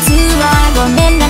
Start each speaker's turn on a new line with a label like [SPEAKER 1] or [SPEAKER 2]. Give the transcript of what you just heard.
[SPEAKER 1] 実はごめんな